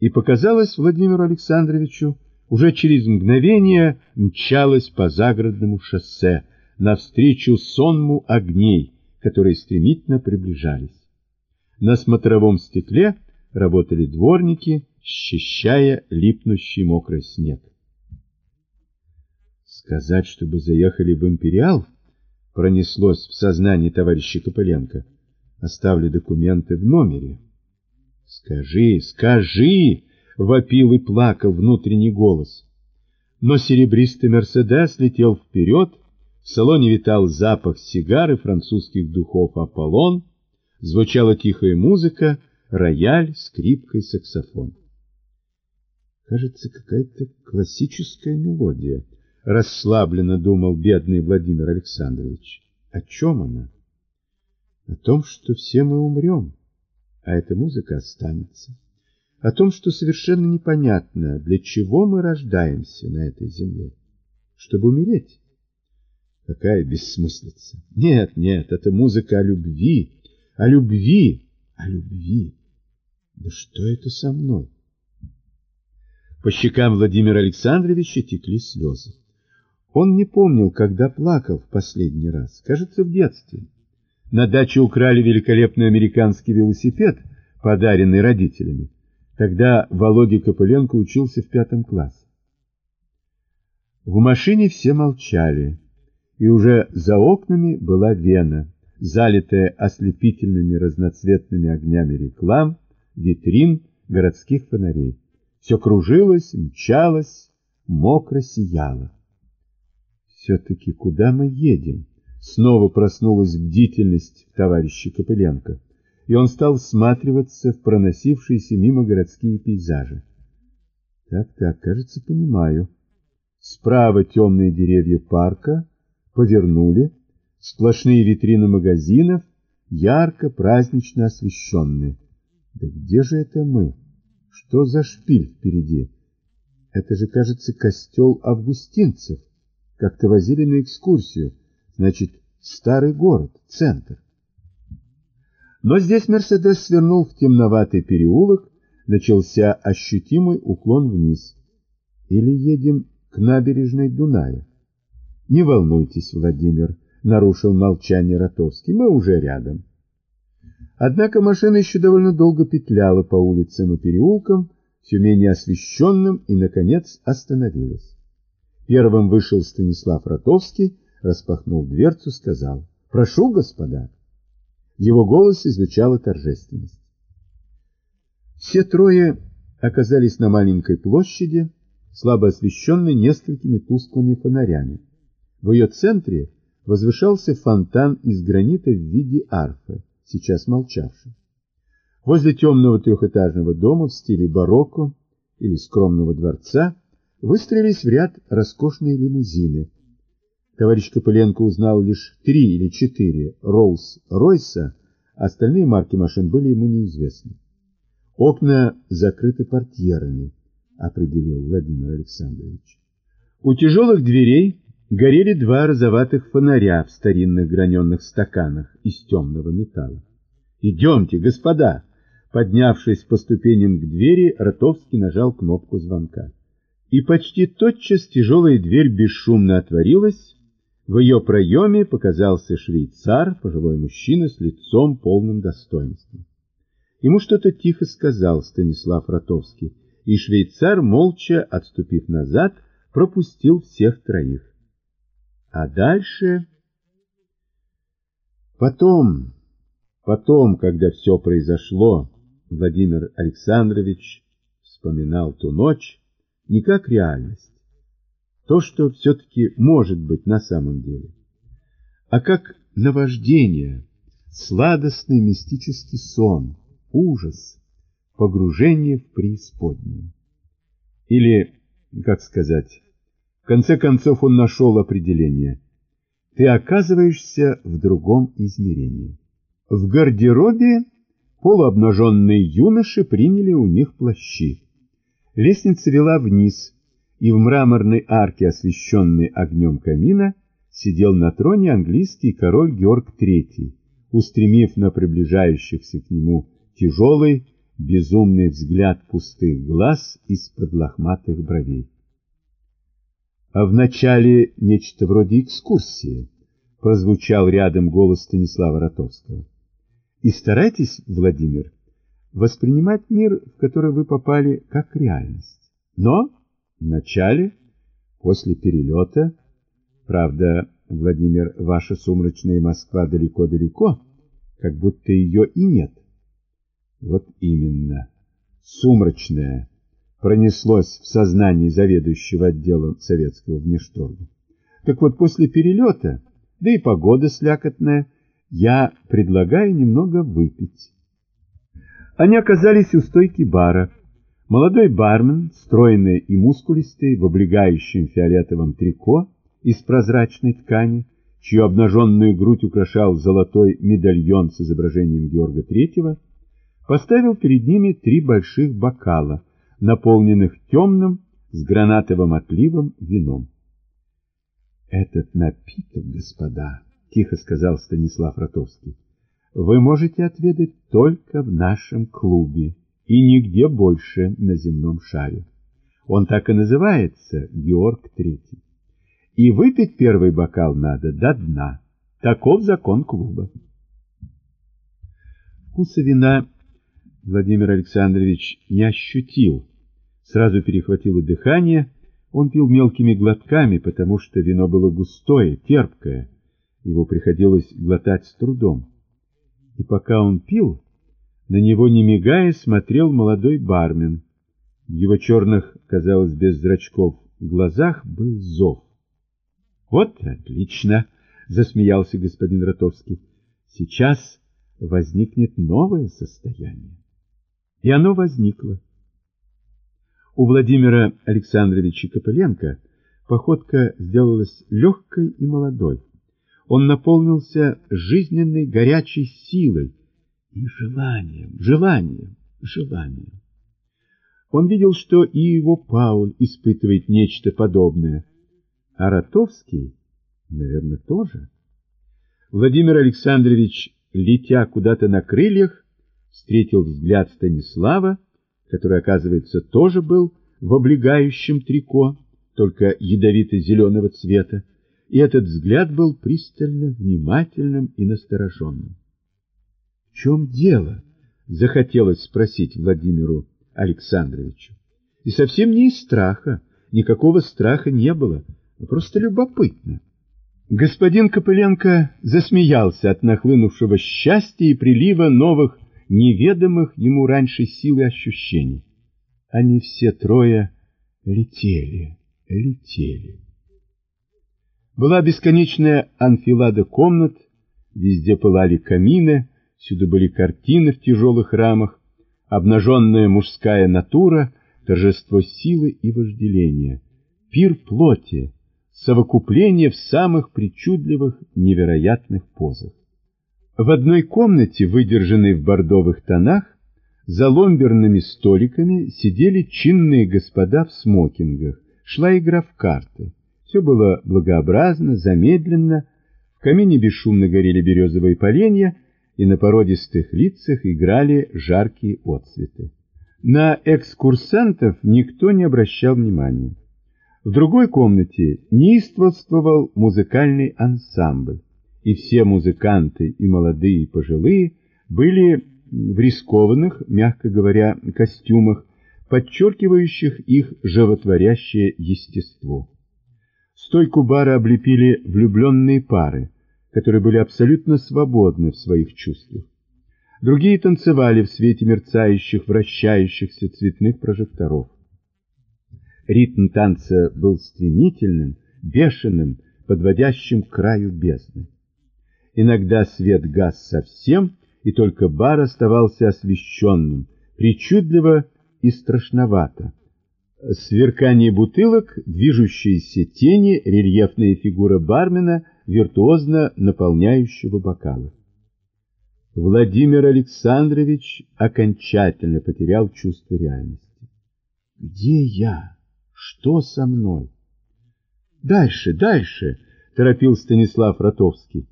и показалась Владимиру Александровичу уже через мгновение мчалась по загородному шоссе навстречу сонму огней, которые стремительно приближались. На смотровом стекле работали дворники, счищая липнущий мокрый снег. Сказать, чтобы заехали в «Империал», пронеслось в сознании товарища Копыленко. Оставлю документы в номере. «Скажи, скажи!» — вопил и плакал внутренний голос. Но серебристый «Мерседес» летел вперед, в салоне витал запах сигар и французских духов «Аполлон», звучала тихая музыка, рояль, скрипка и саксофон. Кажется, какая-то классическая мелодия, расслабленно думал бедный Владимир Александрович. О чем она? О том, что все мы умрем, а эта музыка останется о том, что совершенно непонятно, для чего мы рождаемся на этой земле. Чтобы умереть? Какая бессмыслица! Нет, нет, это музыка о любви, о любви, о любви. Да что это со мной? По щекам Владимира Александровича текли слезы. Он не помнил, когда плакал в последний раз, кажется, в детстве. На даче украли великолепный американский велосипед, подаренный родителями. Тогда Володя Копыленко учился в пятом классе. В машине все молчали, и уже за окнами была Вена, залитая ослепительными разноцветными огнями реклам, витрин, городских фонарей. Все кружилось, мчалось, мокро сияло. Все-таки куда мы едем? Снова проснулась бдительность товарища Копыленко и он стал всматриваться в проносившиеся мимо городские пейзажи. Так-так, кажется, понимаю. Справа темные деревья парка, повернули, сплошные витрины магазинов, ярко, празднично освещенные. Да где же это мы? Что за шпиль впереди? Это же, кажется, костел августинцев. Как-то возили на экскурсию. Значит, старый город, центр. Но здесь Мерседес свернул в темноватый переулок, начался ощутимый уклон вниз. Или едем к набережной Дуная? Не волнуйтесь, Владимир, нарушил молчание Ротовский, мы уже рядом. Однако машина еще довольно долго петляла по улицам и переулкам, все менее освещенным, и, наконец, остановилась. Первым вышел Станислав Ротовский, распахнул дверцу, сказал «Прошу, господа». Его голосе звучала торжественность. Все трое оказались на маленькой площади, слабо освещенной несколькими тусклыми фонарями. В ее центре возвышался фонтан из гранита в виде арфы, сейчас молчавший. Возле темного трехэтажного дома в стиле барокко или скромного дворца выстроились в ряд роскошные лимузины. Товарищ Копыленко узнал лишь три или четыре Роллс-Ройса, остальные марки машин были ему неизвестны. Окна закрыты портьерами, определил Владимир Александрович. У тяжелых дверей горели два розоватых фонаря в старинных граненых стаканах из темного металла. «Идемте, господа!» Поднявшись по ступеням к двери, Ротовский нажал кнопку звонка. И почти тотчас тяжелая дверь бесшумно отворилась, в ее проеме показался швейцар, пожилой мужчина с лицом полным достоинства. Ему что-то тихо сказал Станислав Ротовский, и швейцар, молча отступив назад, пропустил всех троих. А дальше... Потом, потом, когда все произошло, Владимир Александрович вспоминал ту ночь не как реальность, то, что все-таки может быть на самом деле, а как наваждение, сладостный мистический сон, ужас, погружение в преисподнюю. Или, как сказать, в конце концов он нашел определение. Ты оказываешься в другом измерении. В гардеробе полуобнаженные юноши приняли у них плащи. Лестница вела вниз, и в мраморной арке, освещенной огнем камина, сидел на троне английский король Георг III, устремив на приближающихся к нему тяжелый, безумный взгляд пустых глаз из-под лохматых бровей. А в начале нечто вроде экскурсии прозвучал рядом голос Станислава Ротовского. И старайтесь, Владимир, воспринимать мир, в который вы попали, как реальность. Но Вначале, после перелета, правда, Владимир, ваша сумрачная Москва далеко-далеко, как будто ее и нет. Вот именно, сумрачная пронеслось в сознании заведующего отделом советского внешторга. Так вот, после перелета, да и погода слякотная, я предлагаю немного выпить. Они оказались у стойки бара, Молодой бармен, стройный и мускулистый, в облегающем фиолетовом трико из прозрачной ткани, чью обнаженную грудь украшал золотой медальон с изображением Георга Третьего, поставил перед ними три больших бокала, наполненных темным с гранатовым отливом вином. «Этот напиток, господа», — тихо сказал Станислав Ротовский, — «вы можете отведать только в нашем клубе» и нигде больше на земном шаре. Он так и называется, Георг Третий. И выпить первый бокал надо до дна. Таков закон клуба. Вкуса вина Владимир Александрович не ощутил. Сразу перехватило дыхание. Он пил мелкими глотками, потому что вино было густое, терпкое. Его приходилось глотать с трудом. И пока он пил, на него, не мигая, смотрел молодой бармен. В его черных, казалось, без зрачков, глазах был зов. — Вот отлично! — засмеялся господин Ротовский. — Сейчас возникнет новое состояние. И оно возникло. У Владимира Александровича Копыленко походка сделалась легкой и молодой. Он наполнился жизненной горячей силой, и желанием, желанием. желанием. Он видел, что и его Пауль испытывает нечто подобное, а Ротовский, наверное, тоже. Владимир Александрович, летя куда-то на крыльях, встретил взгляд Станислава, который, оказывается, тоже был в облегающем трико, только ядовито-зеленого цвета, и этот взгляд был пристально внимательным и настороженным. — В чем дело? — захотелось спросить Владимиру Александровичу. И совсем не из страха, никакого страха не было, а просто любопытно. Господин Копыленко засмеялся от нахлынувшего счастья и прилива новых, неведомых ему раньше сил и ощущений. Они все трое летели, летели. Была бесконечная анфилада комнат, везде пылали камины, всюду были картины в тяжелых рамах, обнаженная мужская натура, торжество силы и вожделения, пир плоти, совокупление в самых причудливых, невероятных позах. В одной комнате, выдержанной в бордовых тонах, за ломберными столиками сидели чинные господа в смокингах, шла игра в карты. Все было благообразно, замедленно, в камине бесшумно горели березовые поленья, и на породистых лицах играли жаркие отцветы. На экскурсантов никто не обращал внимания. В другой комнате неистовствовал музыкальный ансамбль, и все музыканты, и молодые, и пожилые, были в рискованных, мягко говоря, костюмах, подчеркивающих их животворящее естество. Стойку бара облепили влюбленные пары, которые были абсолютно свободны в своих чувствах. Другие танцевали в свете мерцающих, вращающихся цветных прожекторов. Ритм танца был стремительным, бешеным, подводящим к краю бездны. Иногда свет гас совсем, и только бар оставался освещенным, причудливо и страшновато. Сверкание бутылок, движущиеся тени, рельефная фигура бармена — виртуозно наполняющего бокалы. Владимир Александрович окончательно потерял чувство реальности. Где я? Что со мной? Дальше, дальше, торопил Станислав Ротовский,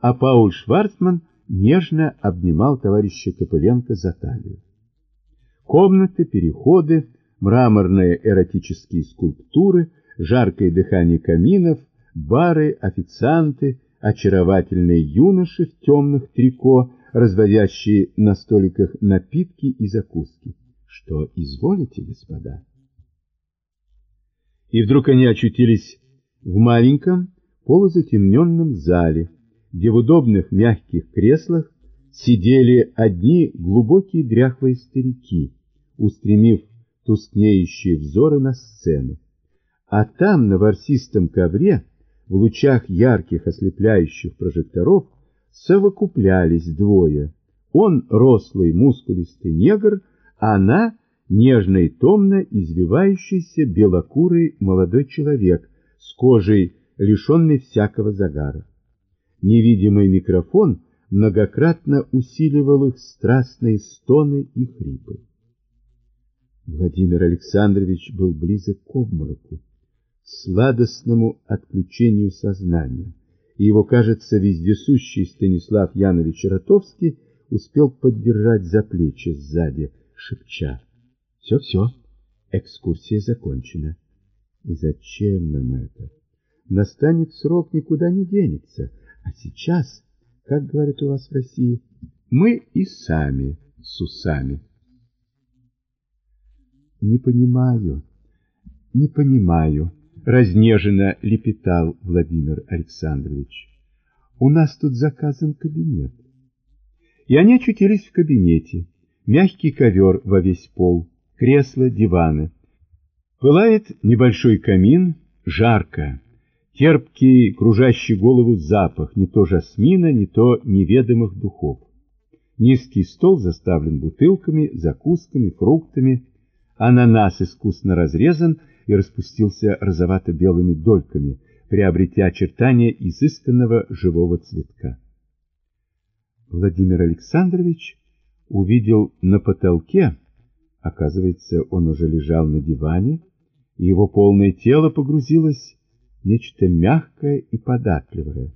а Пауль Шварцман нежно обнимал товарища Копыленко за талию. Комнаты, переходы, мраморные эротические скульптуры, жаркое дыхание каминов, бары, официанты, очаровательные юноши в темных трико, разводящие на столиках напитки и закуски. Что изволите, господа? И вдруг они очутились в маленьком полузатемненном зале, где в удобных мягких креслах сидели одни глубокие дряхлые старики, устремив тускнеющие взоры на сцену. А там, на ворсистом ковре, в лучах ярких ослепляющих прожекторов совокуплялись двое. Он рослый, мускулистый негр, а она нежно и томно извивающийся белокурый молодой человек с кожей, лишенной всякого загара. Невидимый микрофон многократно усиливал их страстные стоны и хрипы. Владимир Александрович был близок к обмороку сладостному отключению сознания, и его, кажется, вездесущий Станислав Янович Ротовский успел поддержать за плечи сзади, шепча. «Все-все, экскурсия закончена. И зачем нам это? Настанет срок, никуда не денется. А сейчас, как говорят у вас в России, мы и сами с усами». «Не понимаю, не понимаю», разнеженно лепетал Владимир Александрович. У нас тут заказан кабинет. И они очутились в кабинете. Мягкий ковер во весь пол, кресла, диваны. Пылает небольшой камин, жарко. Терпкий, кружащий голову запах, не то жасмина, не то неведомых духов. Низкий стол заставлен бутылками, закусками, фруктами. Ананас искусно разрезан и распустился розовато-белыми дольками, приобретя очертания изысканного живого цветка. Владимир Александрович увидел на потолке, оказывается, он уже лежал на диване, и его полное тело погрузилось нечто мягкое и податливое,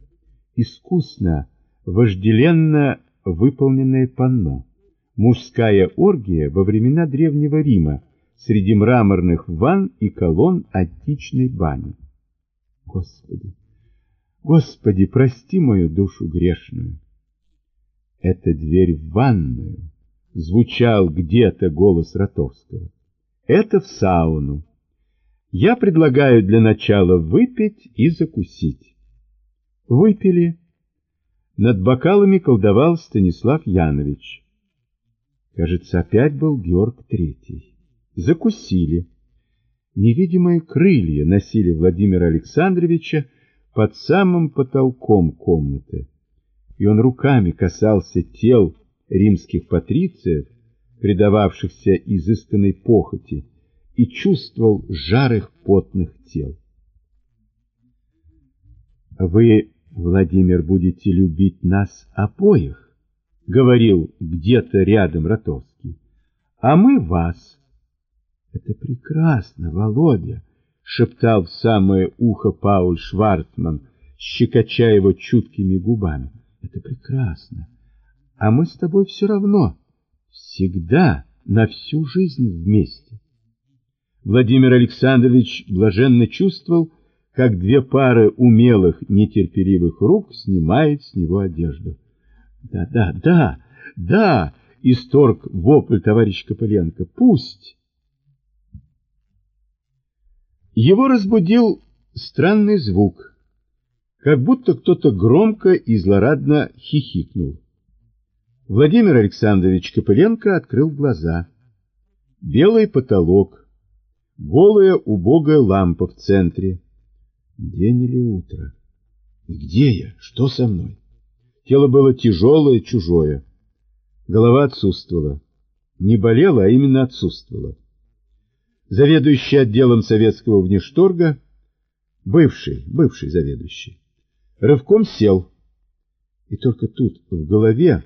искусно, вожделенно выполненное панно. Мужская оргия во времена Древнего Рима среди мраморных ванн и колонн античной бани. Господи, Господи, прости мою душу грешную. Это дверь в ванную, звучал где-то голос Ротовского. Это в сауну. Я предлагаю для начала выпить и закусить. Выпили. Над бокалами колдовал Станислав Янович. Кажется, опять был Георг Третий. Закусили. Невидимые крылья носили Владимира Александровича под самым потолком комнаты, и он руками касался тел римских патрициев, предававшихся изысканной похоти, и чувствовал жар их потных тел. «Вы, Владимир, будете любить нас обоих», — говорил где-то рядом Ротовский, — «а мы вас». «Это прекрасно, Володя», — шептал в самое ухо Пауль Шварцман, щекоча его чуткими губами. «Это прекрасно. А мы с тобой все равно, всегда, на всю жизнь вместе». Владимир Александрович блаженно чувствовал, как две пары умелых, нетерпеливых рук снимают с него одежду. «Да, да, да, да!» — исторг вопль товарищ Копыленко. «Пусть!» Его разбудил странный звук, как будто кто-то громко и злорадно хихикнул. Владимир Александрович Копыленко открыл глаза. Белый потолок, голая убогая лампа в центре. День или утро? И где я? Что со мной? Тело было тяжелое, чужое. Голова отсутствовала. Не болела, а именно отсутствовала заведующий отделом советского внешторга, бывший, бывший заведующий, рывком сел. И только тут в голове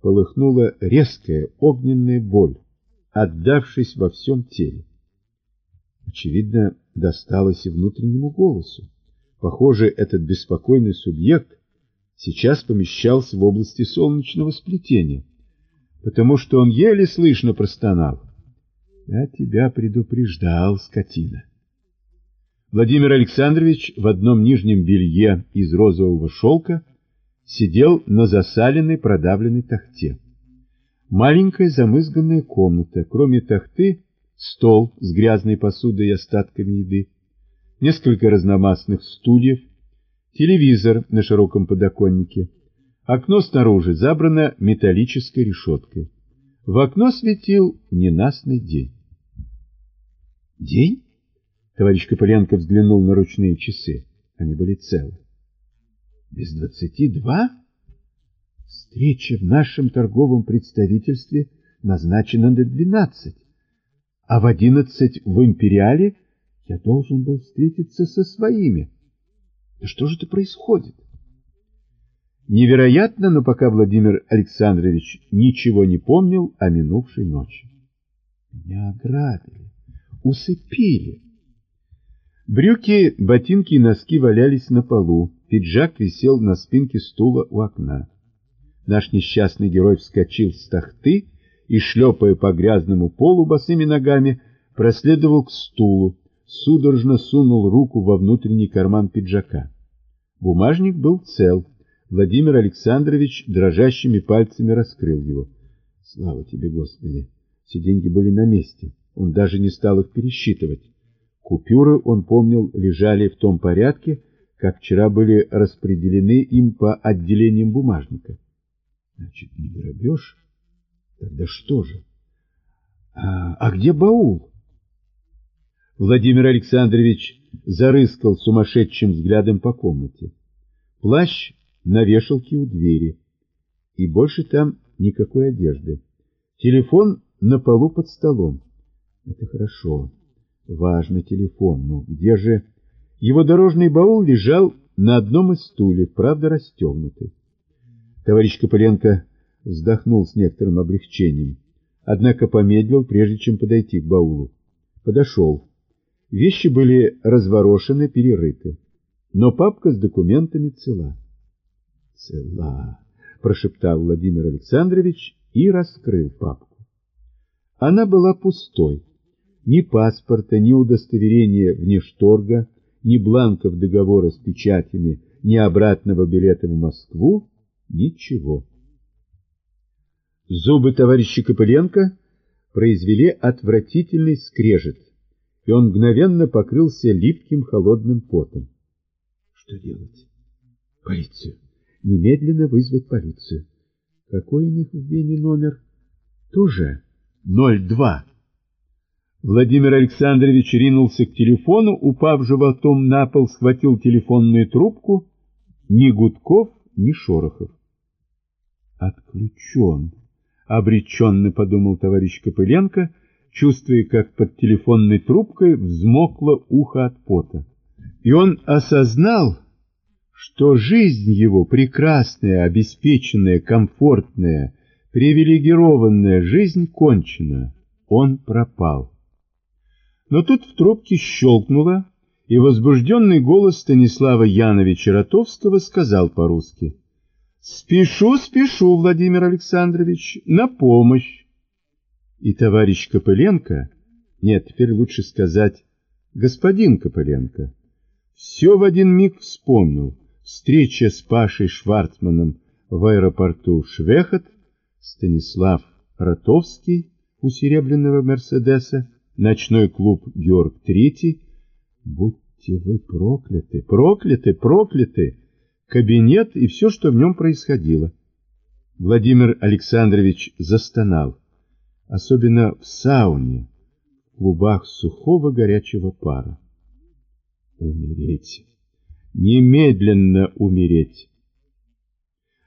полыхнула резкая огненная боль, отдавшись во всем теле. Очевидно, досталось и внутреннему голосу. Похоже, этот беспокойный субъект сейчас помещался в области солнечного сплетения, потому что он еле слышно простонал. Я тебя предупреждал, скотина. Владимир Александрович в одном нижнем белье из розового шелка сидел на засаленной продавленной тахте. Маленькая замызганная комната, кроме тахты, стол с грязной посудой и остатками еды, несколько разномастных стульев, телевизор на широком подоконнике, окно снаружи забрано металлической решеткой. В окно светил ненастный день. День? Товарищ Копыленко взглянул на ручные часы. Они были целы. Без двадцати два? Встреча в нашем торговом представительстве назначена на двенадцать, а в одиннадцать в Империале я должен был встретиться со своими. Да что же это происходит? Невероятно, но пока Владимир Александрович ничего не помнил о минувшей ночи. Меня ограбили усыпили. Брюки, ботинки и носки валялись на полу, пиджак висел на спинке стула у окна. Наш несчастный герой вскочил с тахты и, шлепая по грязному полу босыми ногами, проследовал к стулу, судорожно сунул руку во внутренний карман пиджака. Бумажник был цел. Владимир Александрович дрожащими пальцами раскрыл его. Слава тебе, Господи! Все деньги были на месте. Он даже не стал их пересчитывать. Купюры, он помнил, лежали в том порядке, как вчера были распределены им по отделениям бумажника. Значит, не грабеж? Тогда что же? А, а где баул? Владимир Александрович зарыскал сумасшедшим взглядом по комнате. Плащ на вешалке у двери. И больше там никакой одежды. Телефон на полу под столом. Это хорошо. Важный телефон. Но где же... Его дорожный баул лежал на одном из стульев, правда расстегнутый. Товарищ Копыленко вздохнул с некоторым облегчением, однако помедлил, прежде чем подойти к баулу. Подошел. Вещи были разворошены, перерыты, но папка с документами цела. «Цела», — прошептал Владимир Александрович и раскрыл папку. Она была пустой. Ни паспорта, ни удостоверения внешторга, ни бланков договора с печатями, ни обратного билета в Москву, ничего. Зубы товарища Копыленко произвели отвратительный скрежет, и он мгновенно покрылся липким холодным потом. Что делать? Полицию. Немедленно вызвать полицию. Какой у них в Вене номер? Тоже 02. Владимир Александрович ринулся к телефону, упав животом на пол, схватил телефонную трубку. Ни Гудков, ни Шорохов. Отключен. Обреченно подумал товарищ Копыленко, чувствуя, как под телефонной трубкой взмокло ухо от пота. И он осознал, что жизнь его, прекрасная, обеспеченная, комфортная, привилегированная жизнь кончена. Он пропал. Но тут в трубке щелкнуло, и возбужденный голос Станислава Яновича Ротовского сказал по-русски «Спешу, спешу, Владимир Александрович, на помощь». И товарищ Копыленко, нет, теперь лучше сказать господин Копыленко, все в один миг вспомнил. Встреча с Пашей Шварцманом в аэропорту Швехот, Станислав Ротовский у серебряного Мерседеса, ночной клуб Георг Третий. Будьте вы прокляты, прокляты, прокляты! Кабинет и все, что в нем происходило. Владимир Александрович застонал, особенно в сауне, в клубах сухого горячего пара. Умереть, немедленно умереть.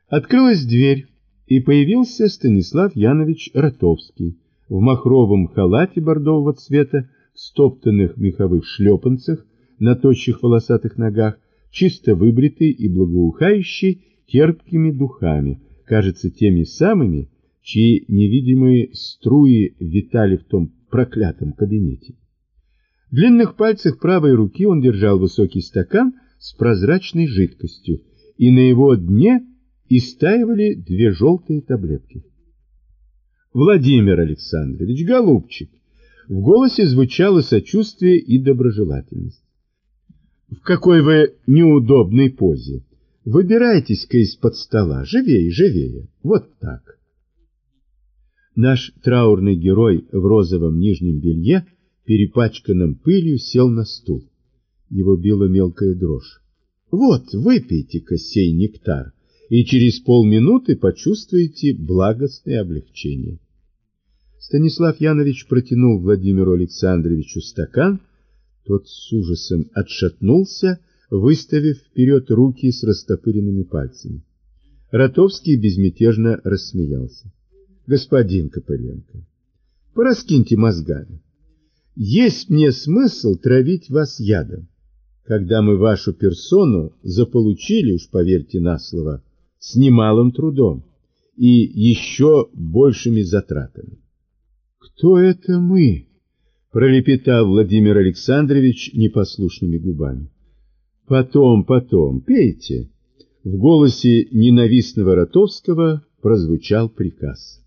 Открылась дверь, и появился Станислав Янович Ротовский, в махровом халате бордового цвета, в стоптанных меховых шлепанцах, на тощих волосатых ногах, чисто выбритый и благоухающий терпкими духами, кажется, теми самыми, чьи невидимые струи витали в том проклятом кабинете. В длинных пальцах правой руки он держал высокий стакан с прозрачной жидкостью, и на его дне истаивали две желтые таблетки. Владимир Александрович, голубчик, в голосе звучало сочувствие и доброжелательность. В какой вы неудобной позе. Выбирайтесь-ка из-под стола, живее, живее, вот так. Наш траурный герой в розовом нижнем белье, перепачканном пылью, сел на стул. Его била мелкая дрожь. Вот, выпейте-ка сей нектар, и через полминуты почувствуете благостное облегчение. Станислав Янович протянул Владимиру Александровичу стакан, тот с ужасом отшатнулся, выставив вперед руки с растопыренными пальцами. Ротовский безмятежно рассмеялся. — Господин Копыленко, пораскиньте мозгами. Есть мне смысл травить вас ядом, когда мы вашу персону заполучили, уж поверьте на слово, с немалым трудом и еще большими затратами. «Кто это мы?» — пролепетал Владимир Александрович непослушными губами. «Потом, потом, пейте!» В голосе ненавистного Ротовского прозвучал приказ.